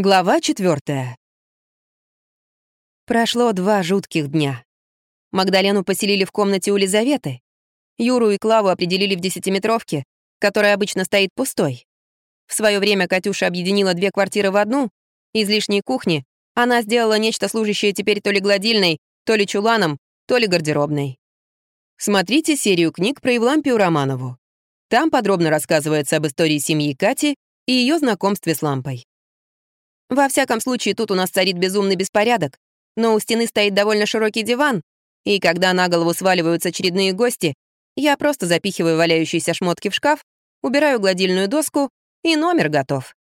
Глава четвертая. Прошло два жутких дня. Магдалену поселили в комнате у Лизаветы. Юру и Клаву определили в десятиметровке, которая обычно стоит пустой. В свое время Катюша объединила две квартиры в одну. Из лишней кухни она сделала нечто служащее теперь то ли гладильной, то ли чуланом, то ли гардеробной. Смотрите серию книг про Евлампию Романову. Там подробно рассказывается об истории семьи Кати и ее знакомстве с лампой. Во всяком случае, тут у нас царит безумный беспорядок, но у стены стоит довольно широкий диван, и когда на голову сваливаются очередные гости, я просто запихиваю валяющиеся шмотки в шкаф, убираю гладильную доску, и номер готов.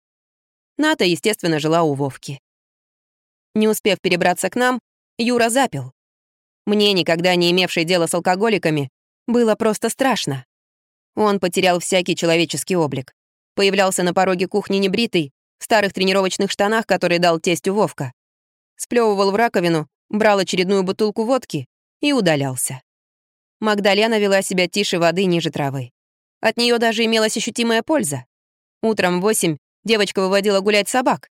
Ната, естественно, жила у Вовки. Не успев перебраться к нам, Юра запил. Мне, никогда не имевшей дела с алкоголиками, было просто страшно. Он потерял всякий человеческий облик. Появлялся на пороге кухни небритый, в старых тренировочных штанах, которые дал тестю Вовка. Сплёвывал в раковину, брал очередную бутылку водки и удалялся. Магдалена вела себя тише воды ниже травы. От нее даже имелась ощутимая польза. Утром в восемь девочка выводила гулять собак.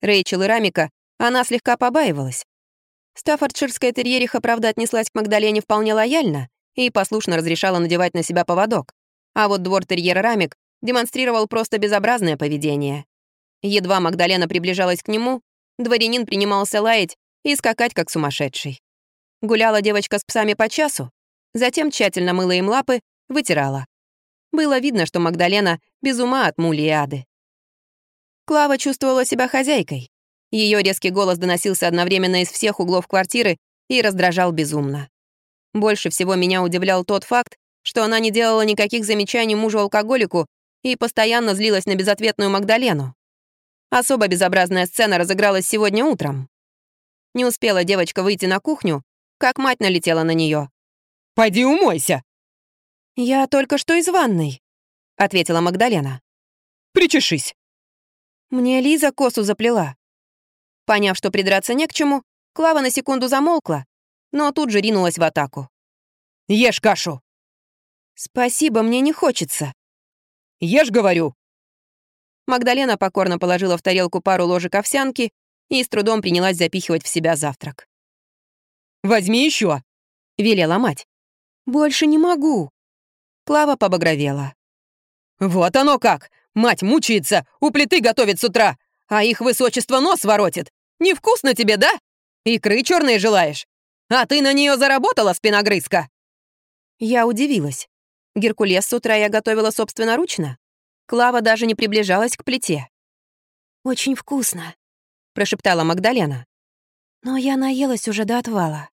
Рэйчел и Рамика она слегка побаивалась. Стаффордширская терьериха, правда, отнеслась к Магдалене вполне лояльно и послушно разрешала надевать на себя поводок. А вот двор терьера Рамик демонстрировал просто безобразное поведение. Едва Магдалена приближалась к нему, дворянин принимался лаять и скакать, как сумасшедший. Гуляла девочка с псами по часу, затем тщательно мыла им лапы, вытирала. Было видно, что Магдалена без ума от мули и ады. Клава чувствовала себя хозяйкой. Ее резкий голос доносился одновременно из всех углов квартиры и раздражал безумно. Больше всего меня удивлял тот факт, что она не делала никаких замечаний мужу-алкоголику и постоянно злилась на безответную Магдалену. Особо безобразная сцена разыгралась сегодня утром. Не успела девочка выйти на кухню, как мать налетела на нее. «Пойди умойся!» «Я только что из ванной», — ответила Магдалена. «Причешись!» Мне Лиза косу заплела. Поняв, что придраться не к чему, Клава на секунду замолкла, но тут же ринулась в атаку. «Ешь кашу!» «Спасибо, мне не хочется». «Ешь, говорю!» Магдалена покорно положила в тарелку пару ложек овсянки и с трудом принялась запихивать в себя завтрак. «Возьми еще, велела мать. «Больше не могу». Клава побагровела. «Вот оно как! Мать мучается, у плиты готовит с утра, а их высочество нос воротит. Невкусно тебе, да? Икры черные желаешь? А ты на нее заработала, спиногрызка?» Я удивилась. Геркулес с утра я готовила собственноручно. Клава даже не приближалась к плите. «Очень вкусно», — прошептала Магдалена. «Но я наелась уже до отвала».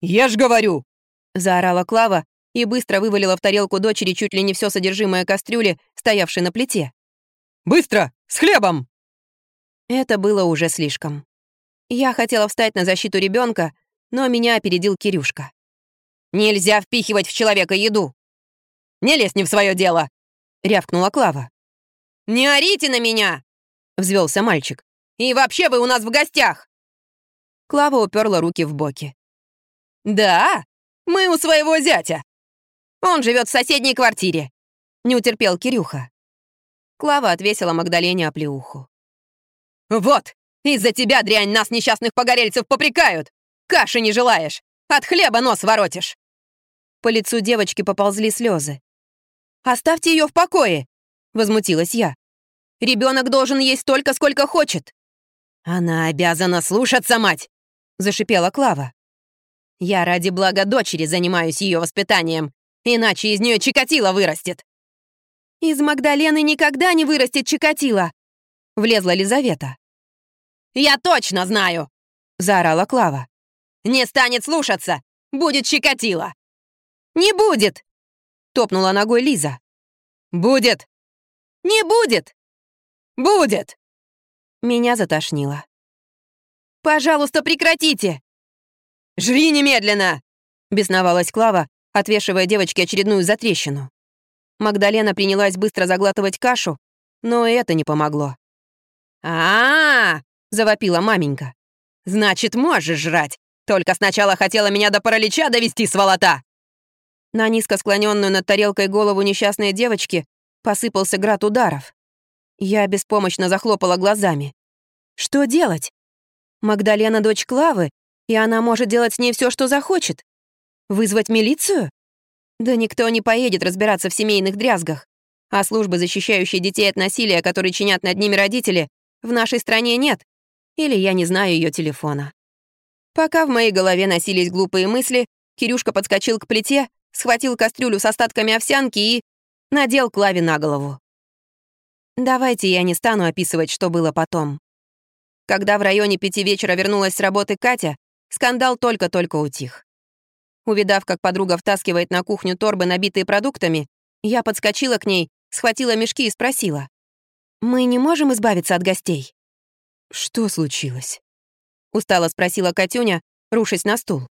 «Ешь, говорю!» — заорала Клава и быстро вывалила в тарелку дочери чуть ли не все содержимое кастрюли, стоявшей на плите. «Быстро! С хлебом!» Это было уже слишком. Я хотела встать на защиту ребенка, но меня опередил Кирюшка. «Нельзя впихивать в человека еду! Не лезь не в свое дело!» — рявкнула Клава. «Не орите на меня!» — взвелся мальчик. «И вообще вы у нас в гостях!» Клава уперла руки в боки. «Да, мы у своего зятя. Он живет в соседней квартире», — не утерпел Кирюха. Клава отвесила Магдалене оплеуху. «Вот, из-за тебя, дрянь, нас, несчастных погорельцев, попрекают! Каши не желаешь, от хлеба нос воротишь!» По лицу девочки поползли слезы. «Оставьте ее в покое!» — возмутилась я. Ребенок должен есть столько, сколько хочет!» «Она обязана слушаться, мать!» — зашипела Клава. «Я ради блага дочери занимаюсь ее воспитанием, иначе из нее Чикатило вырастет!» «Из Магдалены никогда не вырастет Чикатило!» — влезла Лизавета. «Я точно знаю!» — заорала Клава. «Не станет слушаться! Будет Чикатило!» «Не будет!» Топнула ногой Лиза. «Будет!» «Не будет!» «Будет!» Меня затошнило. «Пожалуйста, прекратите!» «Жри немедленно!» Бесновалась Клава, отвешивая девочке очередную затрещину. Магдалена принялась быстро заглатывать кашу, но это не помогло. а, -а, -а завопила маменька. «Значит, можешь жрать. Только сначала хотела меня до паралича довести, сволота!» На низко склоненную над тарелкой голову несчастной девочки посыпался град ударов. Я беспомощно захлопала глазами. Что делать? Магдалена — дочь Клавы, и она может делать с ней все, что захочет. Вызвать милицию? Да никто не поедет разбираться в семейных дрязгах. А службы, защищающие детей от насилия, которые чинят над ними родители, в нашей стране нет. Или я не знаю ее телефона. Пока в моей голове носились глупые мысли, Кирюшка подскочил к плите, схватил кастрюлю с остатками овсянки и надел Клаве на голову. Давайте я не стану описывать, что было потом. Когда в районе пяти вечера вернулась с работы Катя, скандал только-только утих. Увидав, как подруга втаскивает на кухню торбы, набитые продуктами, я подскочила к ней, схватила мешки и спросила. «Мы не можем избавиться от гостей?» «Что случилось?» — устало спросила Катюня, рушась на стул.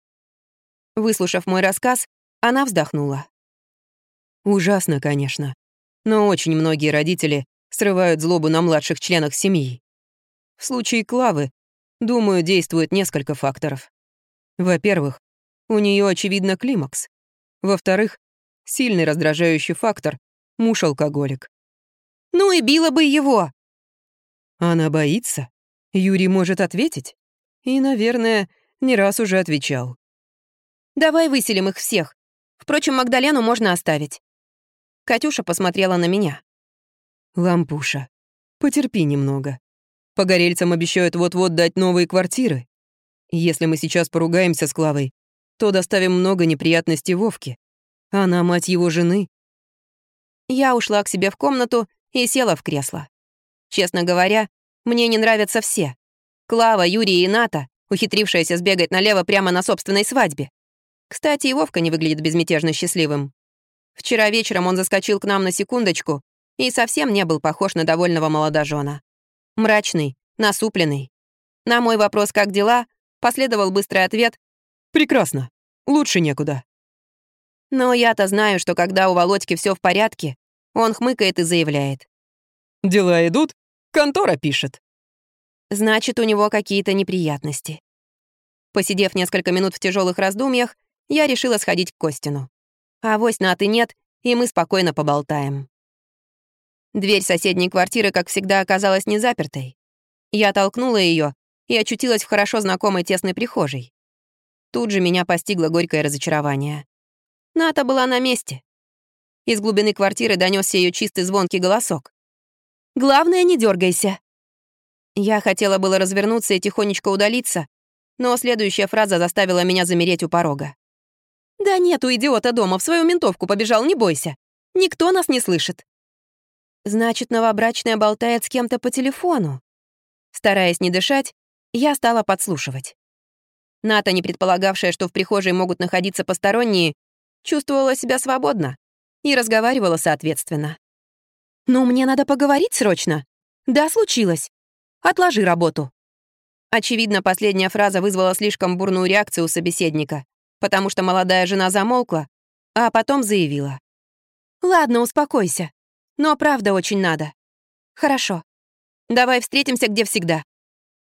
Выслушав мой рассказ, она вздохнула. «Ужасно, конечно. Но очень многие родители срывают злобу на младших членах семьи. В случае Клавы, думаю, действует несколько факторов. Во-первых, у нее очевидно климакс. Во-вторых, сильный раздражающий фактор — муж-алкоголик. «Ну и била бы его!» Она боится? Юрий может ответить? И, наверное, не раз уже отвечал. «Давай выселим их всех. Впрочем, Магдалену можно оставить». Катюша посмотрела на меня. «Лампуша, потерпи немного. Погорельцам обещают вот-вот дать новые квартиры. Если мы сейчас поругаемся с Клавой, то доставим много неприятностей Вовке. Она мать его жены. Я ушла к себе в комнату и села в кресло. Честно говоря, мне не нравятся все. Клава, Юрий и Ната, ухитрившаяся сбегать налево прямо на собственной свадьбе. Кстати, и Вовка не выглядит безмятежно счастливым. Вчера вечером он заскочил к нам на секундочку и совсем не был похож на довольного молодожена. Мрачный, насупленный. На мой вопрос «как дела?» последовал быстрый ответ «Прекрасно. Лучше некуда». Но я-то знаю, что когда у Володьки все в порядке, он хмыкает и заявляет. «Дела идут, контора пишет». Значит, у него какие-то неприятности. Посидев несколько минут в тяжелых раздумьях, я решила сходить к Костину. А вось на ты нет, и мы спокойно поболтаем. Дверь соседней квартиры, как всегда, оказалась не запертой. Я толкнула ее и очутилась в хорошо знакомой тесной прихожей. Тут же меня постигло горькое разочарование. Ната была на месте. Из глубины квартиры донесся ее чистый звонкий голосок. «Главное, не дергайся. Я хотела было развернуться и тихонечко удалиться, но следующая фраза заставила меня замереть у порога. «Да нет, у идиота дома, в свою ментовку побежал, не бойся. Никто нас не слышит». Значит, новобрачная болтает с кем-то по телефону. Стараясь не дышать, я стала подслушивать. Ната, не предполагавшая, что в прихожей могут находиться посторонние, чувствовала себя свободно и разговаривала соответственно. «Ну, мне надо поговорить срочно. Да, случилось. Отложи работу». Очевидно, последняя фраза вызвала слишком бурную реакцию у собеседника, потому что молодая жена замолкла, а потом заявила. «Ладно, успокойся. Но правда очень надо. Хорошо. Давай встретимся, где всегда.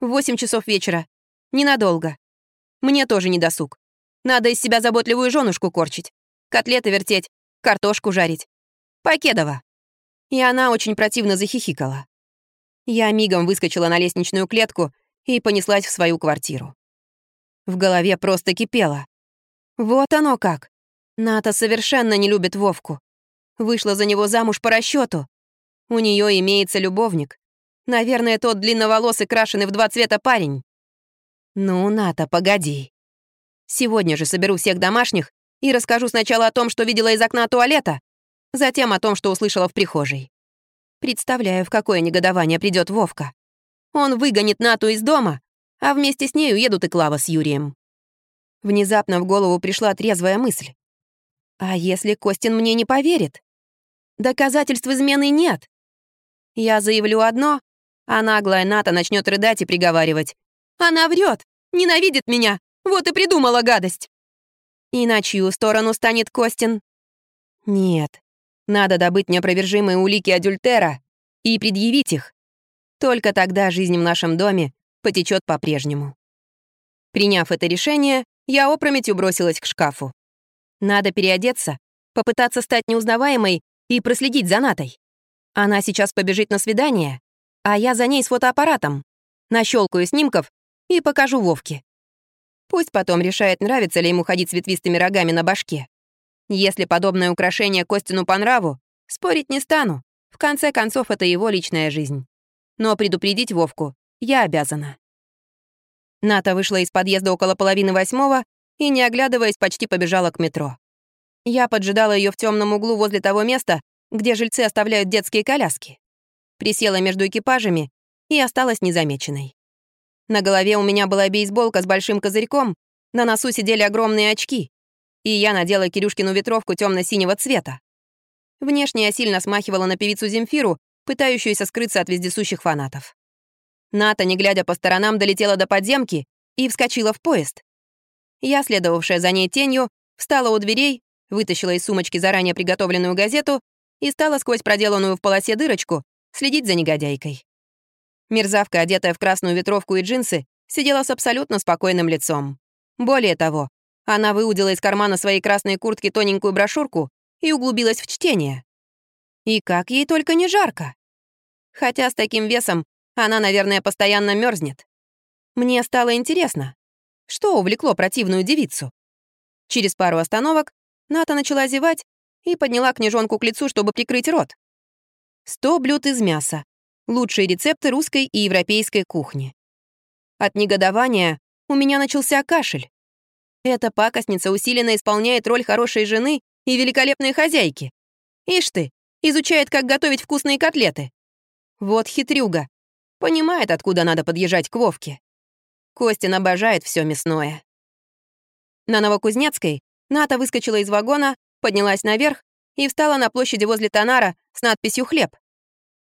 В восемь часов вечера. Ненадолго. Мне тоже не досуг. Надо из себя заботливую женушку корчить. Котлеты вертеть, картошку жарить. Покедова. И она очень противно захихикала. Я мигом выскочила на лестничную клетку и понеслась в свою квартиру. В голове просто кипело. Вот оно как. Ната совершенно не любит Вовку. Вышла за него замуж по расчету. У нее имеется любовник. Наверное, тот длинноволосый, крашеный в два цвета парень. Ну, Ната, погоди. Сегодня же соберу всех домашних и расскажу сначала о том, что видела из окна туалета, затем о том, что услышала в прихожей. Представляю, в какое негодование придет Вовка. Он выгонит Нату из дома, а вместе с ней уедут и Клава с Юрием. Внезапно в голову пришла трезвая мысль. А если Костин мне не поверит? Доказательств измены нет. Я заявлю одно, а наглая Ната начнет рыдать и приговаривать. Она врет, ненавидит меня, вот и придумала гадость. И на чью сторону станет Костин? Нет, надо добыть неопровержимые улики Адюльтера и предъявить их. Только тогда жизнь в нашем доме потечет по-прежнему. Приняв это решение, я опрометью бросилась к шкафу. Надо переодеться, попытаться стать неузнаваемой и проследить за Натой. Она сейчас побежит на свидание, а я за ней с фотоаппаратом. Нащелкаю снимков и покажу Вовке. Пусть потом решает, нравится ли ему ходить с ветвистыми рогами на башке. Если подобное украшение Костину по нраву, спорить не стану. В конце концов, это его личная жизнь. Но предупредить Вовку я обязана. Ната вышла из подъезда около половины восьмого и, не оглядываясь, почти побежала к метро. Я поджидала ее в темном углу возле того места, где жильцы оставляют детские коляски. Присела между экипажами и осталась незамеченной. На голове у меня была бейсболка с большим козырьком, на носу сидели огромные очки, и я надела Кирюшкину ветровку темно синего цвета. Внешне я сильно смахивала на певицу Земфиру, пытающуюся скрыться от вездесущих фанатов. Ната, не глядя по сторонам, долетела до подземки и вскочила в поезд. Я, следовавшая за ней тенью, встала у дверей, вытащила из сумочки заранее приготовленную газету и стала сквозь проделанную в полосе дырочку следить за негодяйкой. Мерзавка, одетая в красную ветровку и джинсы, сидела с абсолютно спокойным лицом. Более того, она выудила из кармана своей красной куртки тоненькую брошюрку и углубилась в чтение. И как ей только не жарко. Хотя с таким весом она, наверное, постоянно мерзнет. Мне стало интересно, что увлекло противную девицу. Через пару остановок Ната начала зевать и подняла книжонку к лицу, чтобы прикрыть рот. «Сто блюд из мяса. Лучшие рецепты русской и европейской кухни». От негодования у меня начался кашель. Эта пакостница усиленно исполняет роль хорошей жены и великолепной хозяйки. Ишь ты, изучает, как готовить вкусные котлеты. Вот хитрюга. Понимает, откуда надо подъезжать к Вовке. Костин обожает все мясное. На Новокузнецкой Ната выскочила из вагона, поднялась наверх и встала на площади возле Тонара с надписью «Хлеб».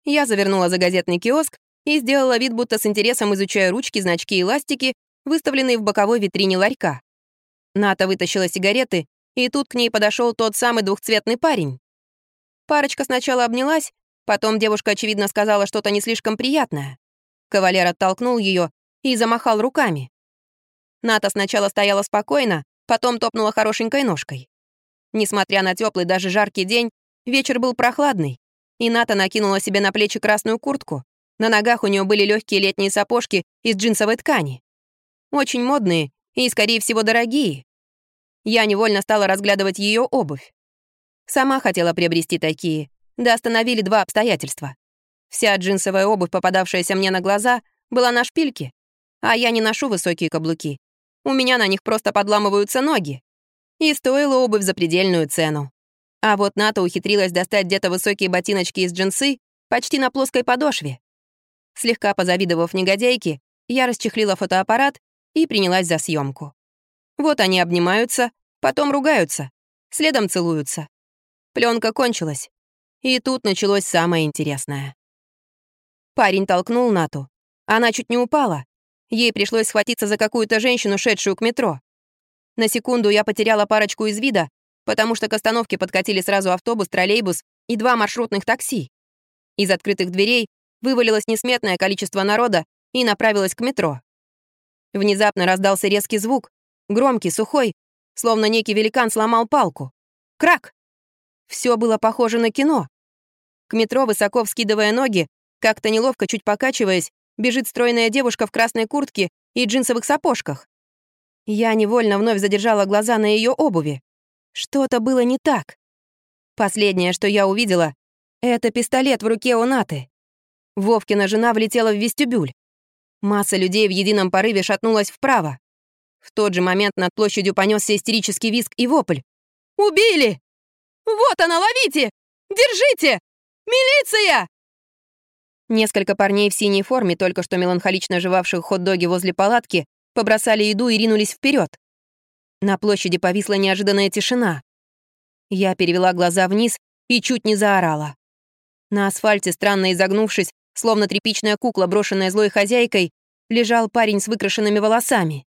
Я завернула за газетный киоск и сделала вид, будто с интересом изучая ручки, значки и ластики, выставленные в боковой витрине ларька. Ната вытащила сигареты, и тут к ней подошел тот самый двухцветный парень. Парочка сначала обнялась, потом девушка, очевидно, сказала что-то не слишком приятное. Кавалер оттолкнул ее и замахал руками. Ната сначала стояла спокойно, потом топнула хорошенькой ножкой. Несмотря на теплый, даже жаркий день, вечер был прохладный, и Ната накинула себе на плечи красную куртку. На ногах у нее были легкие летние сапожки из джинсовой ткани. Очень модные и, скорее всего, дорогие. Я невольно стала разглядывать ее обувь. Сама хотела приобрести такие, да остановили два обстоятельства. Вся джинсовая обувь, попадавшаяся мне на глаза, была на шпильке, а я не ношу высокие каблуки. У меня на них просто подламываются ноги. И стоила обувь за предельную цену. А вот Ната ухитрилась достать где-то высокие ботиночки из джинсы почти на плоской подошве. Слегка позавидовав негодяйке, я расчехлила фотоаппарат и принялась за съемку. Вот они обнимаются, потом ругаются, следом целуются. Пленка кончилась. И тут началось самое интересное. Парень толкнул Нату. Она чуть не упала. Ей пришлось схватиться за какую-то женщину, шедшую к метро. На секунду я потеряла парочку из вида, потому что к остановке подкатили сразу автобус, троллейбус и два маршрутных такси. Из открытых дверей вывалилось несметное количество народа и направилось к метро. Внезапно раздался резкий звук, громкий, сухой, словно некий великан сломал палку. Крак! Все было похоже на кино. К метро, высоко вскидывая ноги, как-то неловко, чуть покачиваясь, бежит стройная девушка в красной куртке и джинсовых сапожках. Я невольно вновь задержала глаза на ее обуви. Что-то было не так. Последнее, что я увидела, это пистолет в руке у Наты. Вовкина жена влетела в вестибюль. Масса людей в едином порыве шатнулась вправо. В тот же момент над площадью понесся истерический визг и вопль. «Убили! Вот она, ловите! Держите! Милиция!» Несколько парней в синей форме, только что меланхолично жевавших хот-доги возле палатки, побросали еду и ринулись вперед. На площади повисла неожиданная тишина. Я перевела глаза вниз и чуть не заорала. На асфальте, странно изогнувшись, Словно тряпичная кукла, брошенная злой хозяйкой, лежал парень с выкрашенными волосами.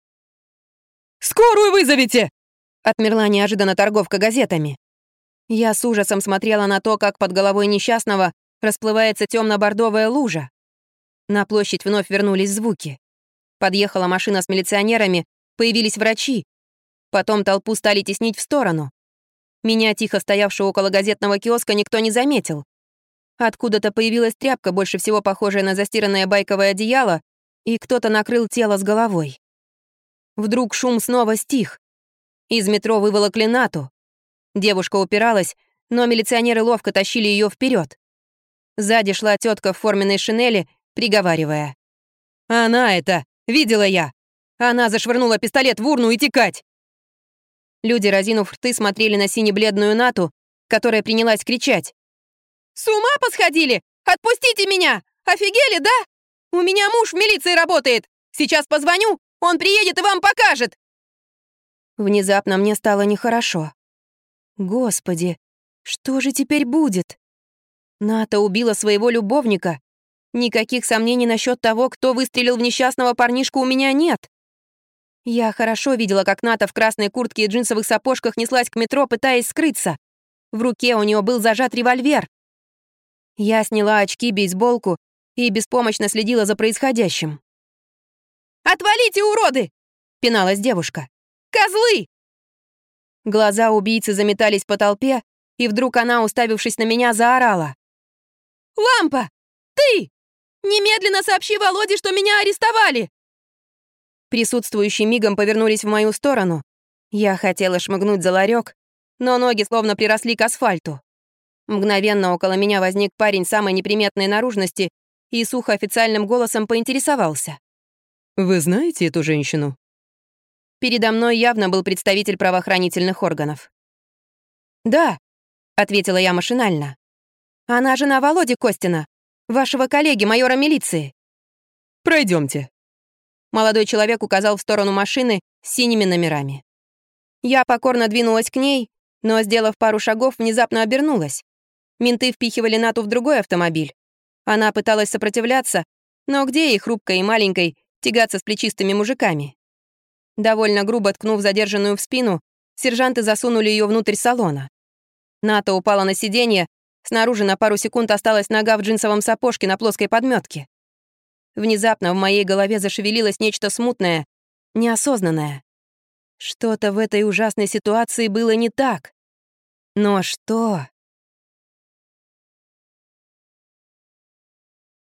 «Скорую вызовите!» — отмерла неожиданно торговка газетами. Я с ужасом смотрела на то, как под головой несчастного расплывается темно бордовая лужа. На площадь вновь вернулись звуки. Подъехала машина с милиционерами, появились врачи. Потом толпу стали теснить в сторону. Меня, тихо стоявшего около газетного киоска, никто не заметил. Откуда-то появилась тряпка, больше всего похожая на застиранное байковое одеяло, и кто-то накрыл тело с головой. Вдруг шум снова стих. Из метро выволокли Нату. Девушка упиралась, но милиционеры ловко тащили ее вперед. Сзади шла тетка в форменной шинели, приговаривая. «Она это! Видела я! Она зашвырнула пистолет в урну и текать!» Люди, разинув рты, смотрели на сине-бледную Нату, которая принялась кричать. «С ума посходили? Отпустите меня! Офигели, да? У меня муж в милиции работает! Сейчас позвоню, он приедет и вам покажет!» Внезапно мне стало нехорошо. Господи, что же теперь будет? Ната убила своего любовника. Никаких сомнений насчет того, кто выстрелил в несчастного парнишку, у меня нет. Я хорошо видела, как Ната в красной куртке и джинсовых сапожках неслась к метро, пытаясь скрыться. В руке у нее был зажат револьвер. Я сняла очки, бейсболку и беспомощно следила за происходящим. «Отвалите, уроды!» — пиналась девушка. «Козлы!» Глаза убийцы заметались по толпе, и вдруг она, уставившись на меня, заорала. «Лампа! Ты! Немедленно сообщи Володе, что меня арестовали!» Присутствующие мигом повернулись в мою сторону. Я хотела шмыгнуть за ларек, но ноги словно приросли к асфальту. Мгновенно около меня возник парень самой неприметной наружности и сухо официальным голосом поинтересовался. «Вы знаете эту женщину?» Передо мной явно был представитель правоохранительных органов. «Да», — ответила я машинально. «Она жена Володи Костина, вашего коллеги, майора милиции». Пройдемте. Молодой человек указал в сторону машины с синими номерами. Я покорно двинулась к ней, но, сделав пару шагов, внезапно обернулась. Менты впихивали Нату в другой автомобиль. Она пыталась сопротивляться, но где ей, хрупкой и маленькой, тягаться с плечистыми мужиками? Довольно грубо ткнув задержанную в спину, сержанты засунули ее внутрь салона. Ната упала на сиденье, снаружи на пару секунд осталась нога в джинсовом сапожке на плоской подметке. Внезапно в моей голове зашевелилось нечто смутное, неосознанное. Что-то в этой ужасной ситуации было не так. Но что?